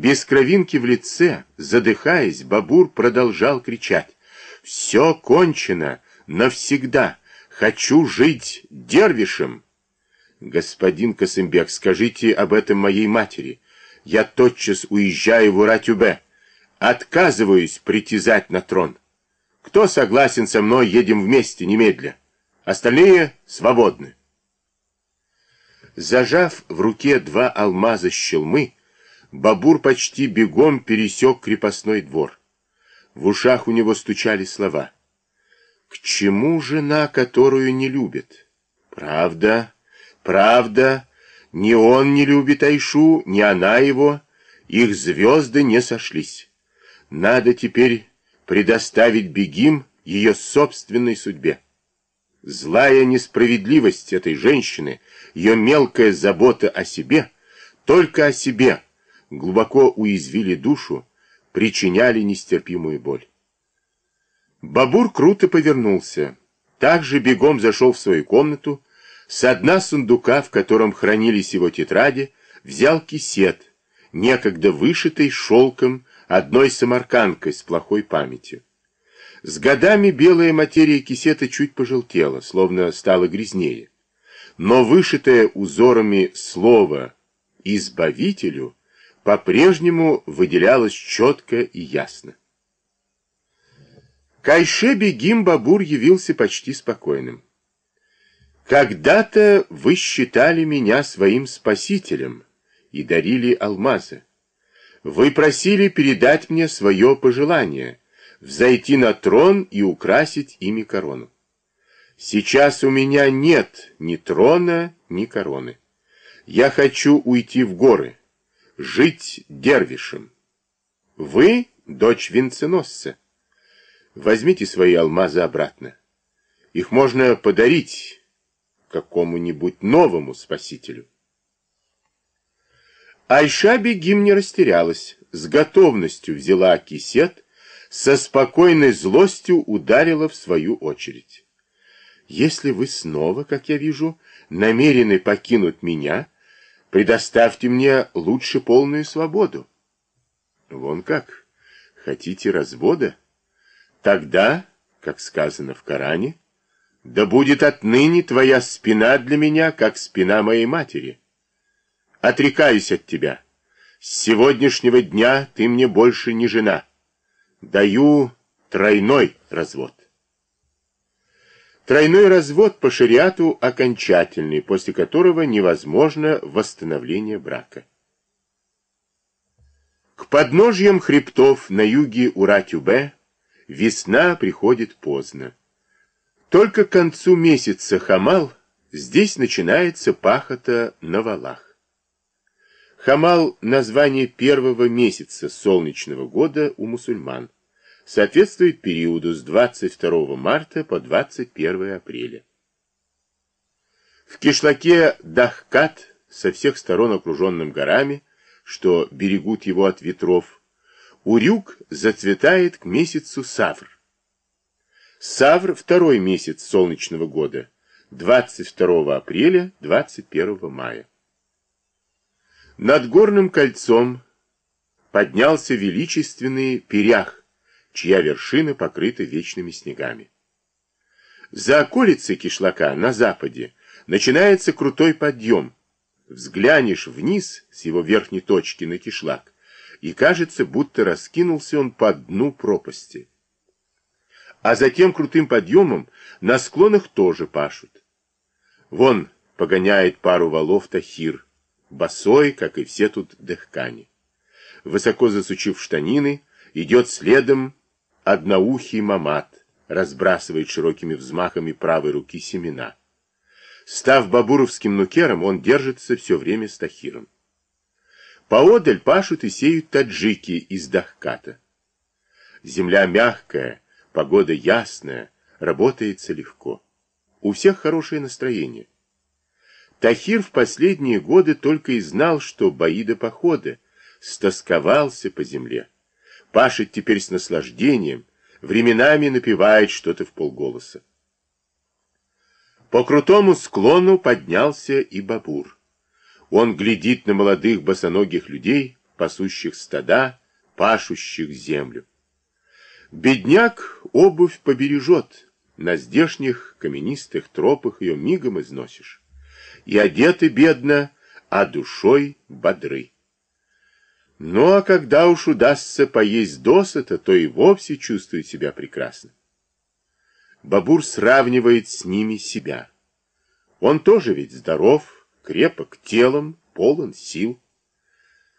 Без кровинки в лице, задыхаясь, Бабур продолжал кричать. «Все кончено! Навсегда! Хочу жить дервишем!» «Господин Косымбек, скажите об этом моей матери. Я тотчас уезжаю в Уратюбе. Отказываюсь притязать на трон. Кто согласен со мной, едем вместе, немедля. Остальные свободны». Зажав в руке два алмаза щелмы, Бабур почти бегом пересек крепостной двор. В ушах у него стучали слова. «К чему жена, которую не любит?» «Правда, правда, ни он не любит Айшу, ни она его. Их звезды не сошлись. Надо теперь предоставить Бегим ее собственной судьбе». Злая несправедливость этой женщины, ее мелкая забота о себе, только о себе, глубоко уязвили душу, причиняли нестерпимую боль. Бабур круто повернулся, также бегом зашел в свою комнату, с дна сундука, в котором хранились его тетради, взял кисет, некогда вышитый шелком одной самарканкой с плохой памятью. С годами белая материя кисета чуть пожелтела, словно стала грязнее. Но вышитое узорами слово «избавителю» по-прежнему выделялось четко и ясно. Кайше Бегим Бабур явился почти спокойным. «Когда-то вы считали меня своим спасителем и дарили алмазы. Вы просили передать мне свое пожелание» взойти на трон и украсить ими корону. Сейчас у меня нет ни трона, ни короны. Я хочу уйти в горы, жить дервишем. Вы — дочь венценосца. Возьмите свои алмазы обратно. Их можно подарить какому-нибудь новому спасителю. Айша Бегим не растерялась, с готовностью взяла кисет со спокойной злостью ударила в свою очередь. Если вы снова, как я вижу, намерены покинуть меня, предоставьте мне лучше полную свободу. Вон как, хотите развода? Тогда, как сказано в Коране, да будет отныне твоя спина для меня, как спина моей матери. Отрекаюсь от тебя. С сегодняшнего дня ты мне больше не жена. Даю тройной развод. Тройной развод по шариату окончательный, после которого невозможно восстановление брака. К подножьям хребтов на юге Уратюбе весна приходит поздно. Только к концу месяца Хамал здесь начинается пахота на валах. Хамал – название первого месяца солнечного года у мусульман. Соответствует периоду с 22 марта по 21 апреля. В кишлаке Дахкат, со всех сторон окруженным горами, что берегут его от ветров, Урюк зацветает к месяцу Савр. Савр – второй месяц солнечного года, 22 апреля, 21 мая. Над горным кольцом поднялся величественный перях, чья вершина покрыта вечными снегами. За околицей кишлака на западе начинается крутой подъем. Взглянешь вниз с его верхней точки на кишлак, и кажется, будто раскинулся он по дну пропасти. А затем крутым подъемом на склонах тоже пашут. Вон погоняет пару валов Тахир, босой, как и все тут дыхкани. Высоко засучив штанины, идет следом одноухий мамат, разбрасывает широкими взмахами правой руки семена. Став бабуровским нукером, он держится все время с тахиром. Поодаль пашут и сеют таджики из Дахката. Земля мягкая, погода ясная, работается легко. У всех хорошее настроение. Тахир в последние годы только и знал, что бои до похода, стосковался по земле. Пашет теперь с наслаждением, временами напевает что-то в полголоса. По крутому склону поднялся и Бабур. Он глядит на молодых босоногих людей, пасущих стада, пашущих землю. Бедняк обувь побережет, на здешних каменистых тропах ее мигом износишь. И одеты бедно, а душой бодры. Ну а когда уж удастся поесть досыта, то и вовсе чувствует себя прекрасно. Бабур сравнивает с ними себя. Он тоже ведь здоров, крепок телом, полон сил.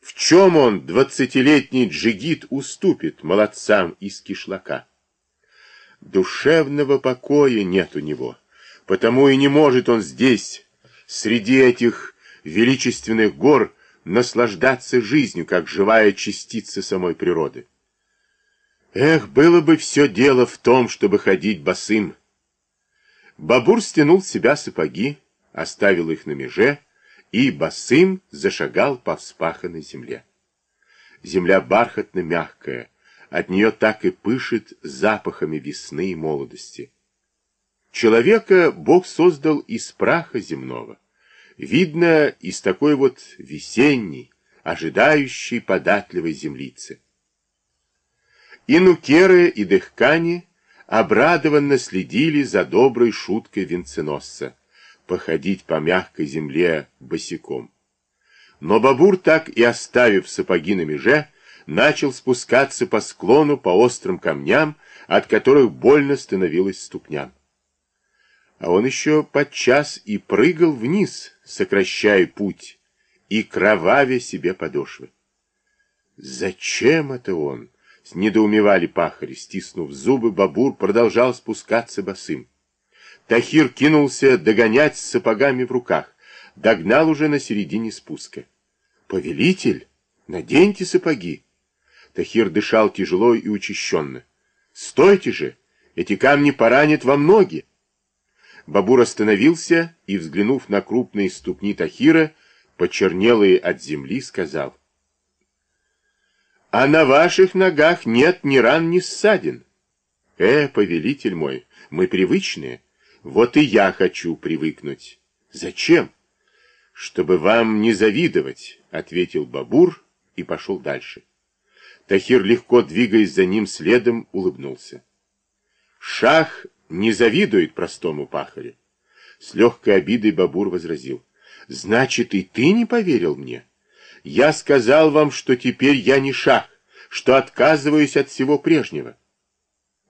В чем он, двадцатилетний джигит, уступит молодцам из кишлака? Душевного покоя нет у него, потому и не может он здесь, среди этих величественных гор, наслаждаться жизнью, как живая частица самой природы. Эх, было бы все дело в том, чтобы ходить босым. Бабур стянул с себя сапоги, оставил их на меже, и босым зашагал по вспаханной земле. Земля бархатно-мягкая, от нее так и пышет запахами весны и молодости. Человека Бог создал из праха земного. Видно, из такой вот весенней, ожидающей податливой землицы. И и дыхкани обрадованно следили за доброй шуткой венценосца походить по мягкой земле босиком. Но Бабур, так и оставив сапоги на меже, начал спускаться по склону по острым камням, от которых больно становилось ступням. А он еще подчас и прыгал вниз, сокращая путь, и кровавя себе подошвы. Зачем это он? Недоумевали пахари, стиснув зубы, Бабур продолжал спускаться босым. Тахир кинулся догонять с сапогами в руках, догнал уже на середине спуска. «Повелитель, наденьте сапоги!» Тахир дышал тяжело и учащенно. «Стойте же! Эти камни поранят вам ноги!» Бабур остановился и, взглянув на крупные ступни Тахира, почернелые от земли, сказал. «А на ваших ногах нет ни ран, ни ссадин. Э, повелитель мой, мы привычные. Вот и я хочу привыкнуть. Зачем? Чтобы вам не завидовать, ответил Бабур и пошел дальше. Тахир, легко двигаясь за ним следом, улыбнулся. Шах не завидует простому пахарю. С легкой обидой Бабур возразил. Значит, и ты не поверил мне? Я сказал вам, что теперь я не шах, что отказываюсь от всего прежнего.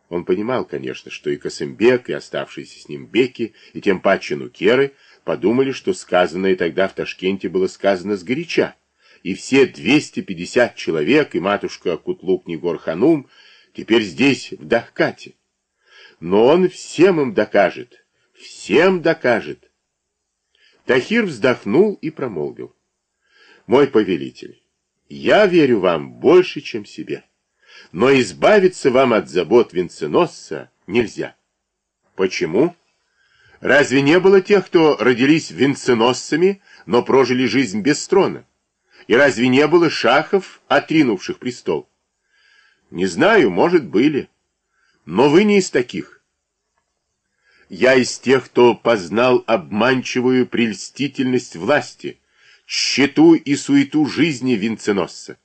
Он понимал, конечно, что и Косымбек, и оставшиеся с ним беки, и тем паче нукеры подумали, что сказанное тогда в Ташкенте было сказано сгоряча, и все 250 человек и матушка Кутлук Нигор-Ханум теперь здесь, в Дахкате. Но он всем им докажет, всем докажет. Тахир вздохнул и промолвил. Мой повелитель, я верю вам больше, чем себе. Но избавиться вам от забот венценосца нельзя. Почему? Разве не было тех, кто родились венценосцами, но прожили жизнь без трона? И разве не было шахов, отринувших престол? Не знаю, может, были. Но вы не из таких. Я из тех, кто познал обманчивую прельстительность власти, тщету и суету жизни венценосца.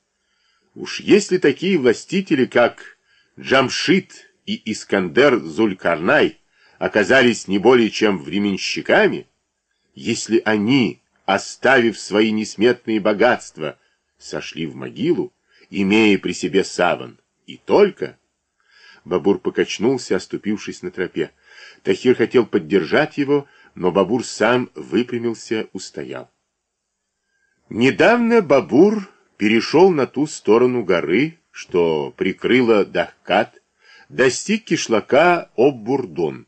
Уж если такие властители, как Джамшит и Искандер Зулькарнай, оказались не более чем временщиками, если они, оставив свои несметные богатства, сошли в могилу, имея при себе саван, и только... Бабур покачнулся, оступившись на тропе. Тахир хотел поддержать его, но Бабур сам выпрямился, устоял. Недавно Бабур перешел на ту сторону горы, что прикрыла Дахкат, достиг кишлака Оббурдон.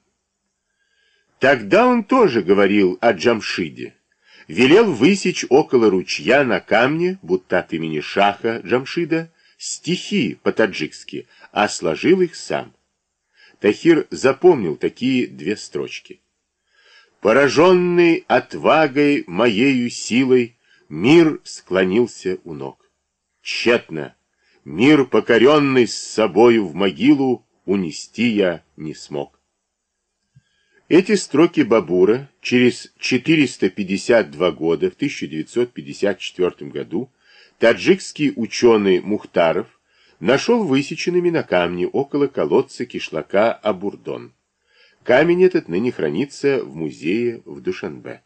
Тогда он тоже говорил о Джамшиде. Велел высечь около ручья на камне, будто от имени Шаха Джамшида, стихи по-таджикски, а сложил их сам. Тахир запомнил такие две строчки. «Пораженный отвагой моею силой, мир склонился у ног. Тщетно. Мир, покоренный с собою в могилу, унести я не смог. Эти строки Бабура через 452 года, в 1954 году, таджикский ученый Мухтаров нашел высеченными на камне около колодца кишлака Абурдон. Камень этот ныне хранится в музее в Душанбе.